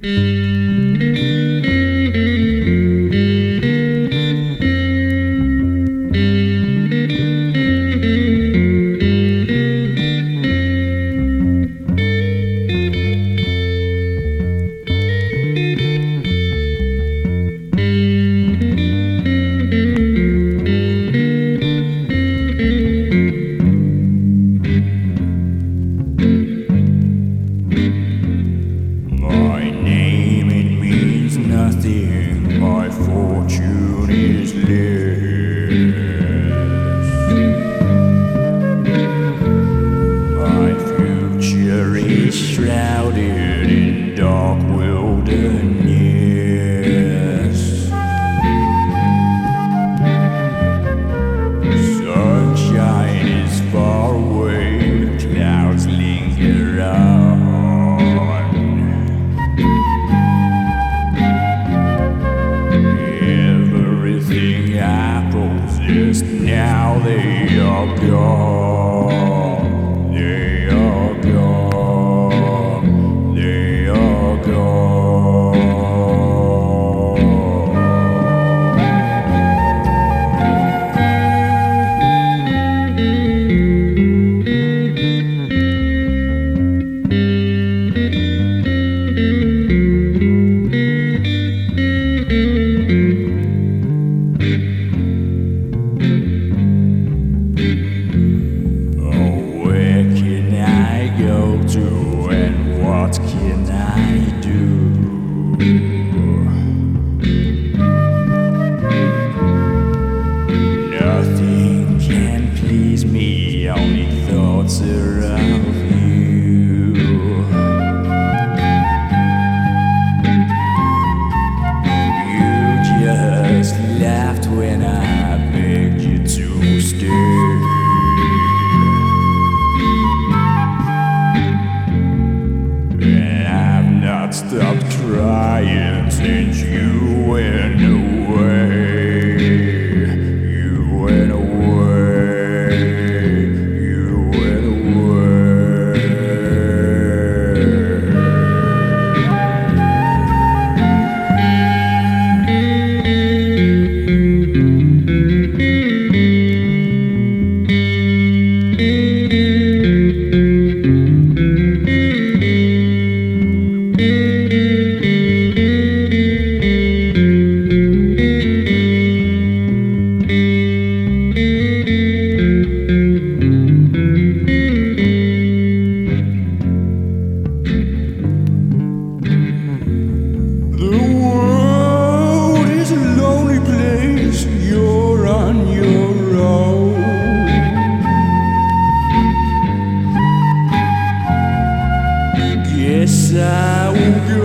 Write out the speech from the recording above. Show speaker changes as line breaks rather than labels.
Música is now they are gone. flying since you were nowhere. I will go.